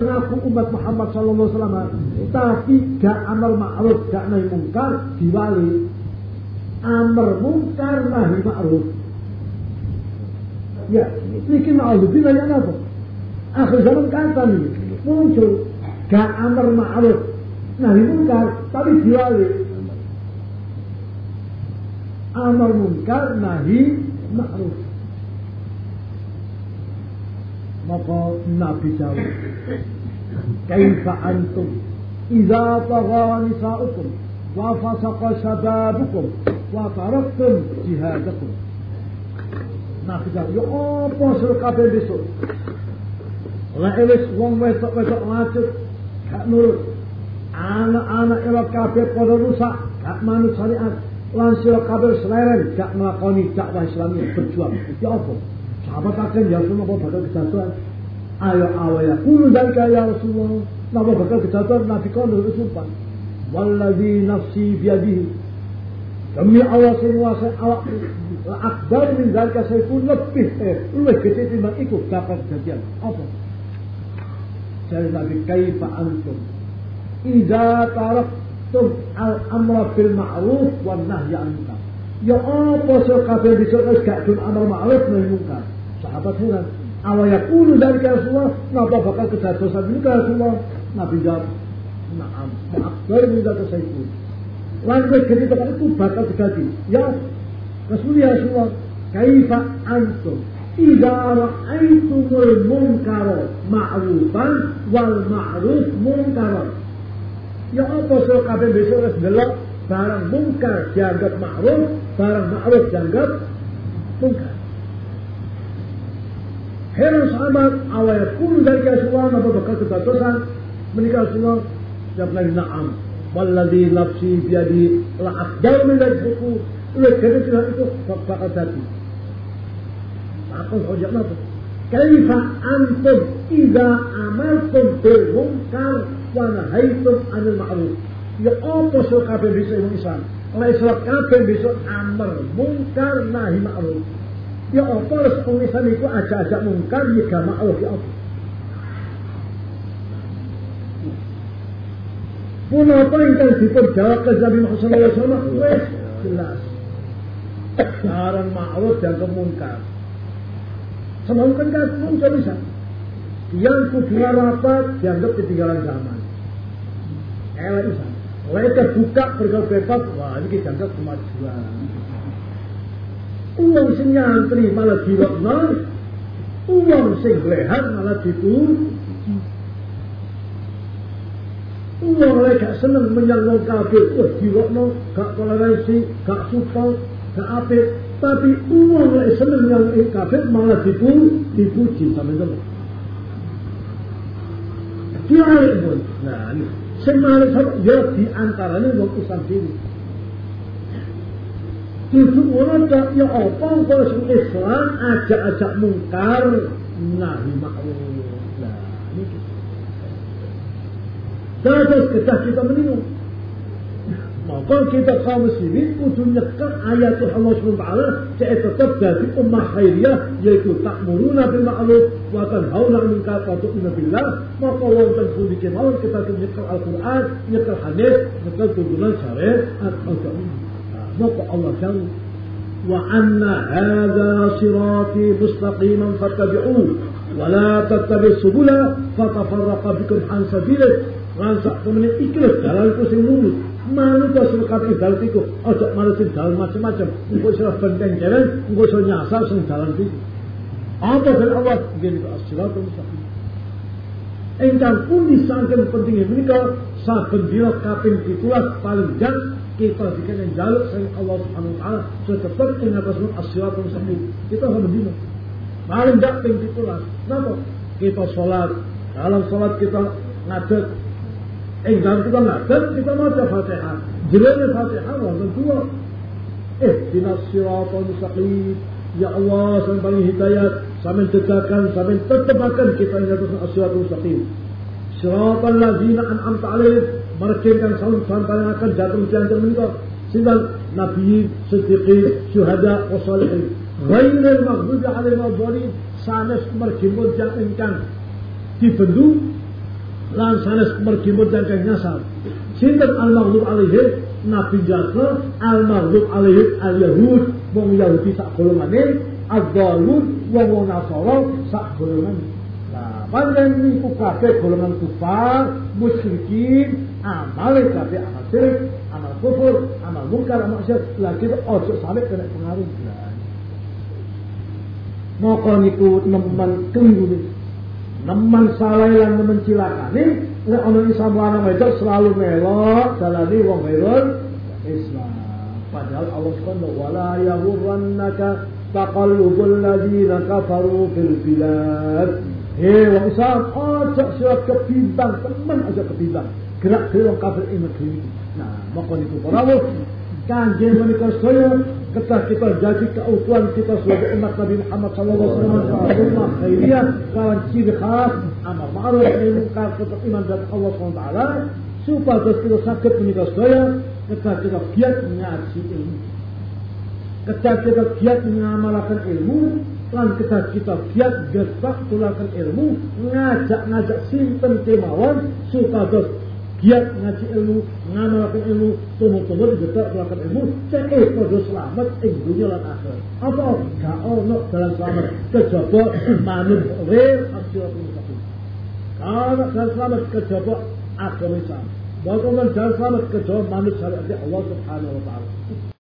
Ngaku umat Muhammad sallallahu alaihi wasallam tapi gak amal ma'ruf gak nahi mungkar diwali. Amar mungkar nahi ma'ruf. Ya ini ma'ruf ini apa? Akhir zaman kata nih muncul. Gak amar ma'ruf nahi mungkar tapi diwali. Amar mungkar nahi ma'ruf kaifa antum? Idza tagha nisa'ukum wa fasaqa shababukum wa taraktum jihadakum. Nabi jawab ya apa sur kabeh besok? Lah wis wong wedok-wedok macet gak nurut. Anak-anak elok kabeh padha rusak gak manut syariat. Lan sira kabeh seleren gak nglakoni dakwah Islamiyah berjuang. Ya apa? Sahabat akan ya Rasulullah apa bakal kejatuhan ayo awal ya kulu dalika ya Rasulullah. Apa bakal kejatuhan Nabi kau nurut sumpah walladhi nafsi biadihi demi Allah semua awak akbar min dalika saya pun lebih eh lebih gede timbang ikut dapat kejadian apa? Dari Nabi kaifa antum? Idza taraktum al-amra bil ma'ruf wan nahyi 'anil munkar. Ya apa sing kabeh wis gak dun amal ma'ruf nahi munkar. Sahabat heran Awal yakulu dari Rasulullah, kenapa bakal kejatuhan ke Rasulullah? Nabi jawab, maaf, maaf, dari minta ke saya itu. Lalu jadi itu bakal terjadi. Ya, Rasulullah ya Rasulullah, kaifa antum Idza ra'aitumul munkaro ma'rufan wal ma'ruf munkaro. Ya apa sira kabeh besok harus delok barang mungkar dianggap ma'ruf, barang ma'ruf dianggap mungkar. Heran sahabat awal pun dari Rasulullah apa bakal kebatosan menikah Rasulullah jawab lagi na'am. Walladhi nafsi biadi la akdal min buku. Oleh karena itu bakal jadi. Aku hujat apa? Kaifa antum idza amartum bil munkar wa nahaitum 'anil ma'ruf. Ya apa sok kabeh bisa Islam? Oleh Islam kabeh bisa amar mungkar nahi ma'ruf. Ya apa harus wong Islam itu ajak-ajak mungkar ya gak ma'ruf ya apa? Pun apa yang kan diperjawab ke Nabi Muhammad SAW? Wes jelas. Sekarang ma'ruf dan kemungkar. Semangkan kan muncul bisa. Yang kudunya rapat dianggap ketinggalan zaman. Elek bisa. Mereka buka bergaul bebas, wah ini dianggap kemajuan. Uang sing nyantri malah dilokno, uang sing lehan malah ditur. Uang lagi gak seneng menyangkut kabel, wah dilokno, gak toleransi, gak support, gak apik, tapi uang lagi seneng yang kafir malah dipu, dipuji sama itu. Dia pun, nah ini semua sama ya di antaranya wong Islam. Justru orang tak ya apa kalau sing Islam ajak-ajak mungkar nahi ma'ruf. Nah ini. Terus kita kita meninggal. Maka kita kaum muslimin kudu nyekat ayat Allah SWT saya tetap jadi ummah khairiyah yaitu takmuruna bil ma'ruf wa tanhauna 'anil munkar wa tu'minuna billah maka wonten pundi kemawon kita nyekat Al-Qur'an nyekat hadis nyekat tuntunan syariat agama maka Allah jauh wa anna hadza sirati mustaqiman fattabi'uhu wa la tattabi'us subula fatafarraqa bikum an sabilihi lan sak temene ikhlas dalanku sing lurus manut sukat idal iku aja malah sing dalan macam-macam. Engko sira benteng jalan engko iso nyasar sing dalan iki apa dari Allah? Gini ke as-siratul mustaqim engkang pun disangkan pentingnya menika saben dina kaping 17 paling jan kita dikene jaluk sang Allah Subhanahu wa taala tetep ing atas as-siratul mustaqim kita saben dina paling jan ping 17 napa kita salat dalam salat kita ngadeg Eh, dalam kita ngadeg, kita baca Fatihah. Jelene Fatihah wonten dua. Eh, dinas siratal mustaqim. Ya Allah, sampai paling hidayat, sampai tegakkan, sampai kita yang atas as-siratal mustaqim. Siratal ladzina an'amta alaihim, mereka salam sampai yang akan jatuh jangan menika. Sehingga Nabi, Siddiqin, Syuhada, wa Salihin. Ghairil maghdubi alaihim wa dhalim, sanes mereka yang ingkang dibendu lan sanes mergi dan kang nyasar sinten al maghdub alaihim nabi jasa al maghdub alaihim al yahud wong yahudi sak golongane adzalun wong wong nasara sak golongane nah panjen niku golongan kufar musyrikin amale kabeh amal syirik amal kufur amal mungkar amal syirik lagi ojo sampai kena pengaruh. Maka niku nemen keliru nemen salah lan nemen cilakane nek ana Islam lanang wedok selalu melok dalane wong wedok Islam. Padahal Allah subhanahu wa la yahurrannaka taqallubul ladzina kafaru fil bilad. Hei wong Islam aja sira kebimbang temen aja kebimbang gerak gerak kafir iman Nah, maka niku para kanjeng menika sedaya ketika kita jadi keutuhan kita sebagai umat Nabi Muhammad sallallahu alaihi wasallam. Khairiyah kawan ciri khas amal ma'ruf nahi munkar tetap iman dan Allah SWT supaya kita sakit menikah sedaya ketika kita giat mengaji ilmu. Ketika kita giat mengamalkan ilmu lan kita kita giat gestak tulakan ilmu ngajak-ngajak simpen kemauan supaya giat ngaji ilmu, ngamalkan ilmu, tumbuh-tumbuh juga melakukan ilmu, cek pada selamat ing dunia lan akhir. Apa? Gak ono dalam selamat kejaba manut real asiratul mustaqim. Kalau dalam selamat kejaba agama Islam. Bagaimana dalam selamat kejaba manut syariat Allah Subhanahu wa taala.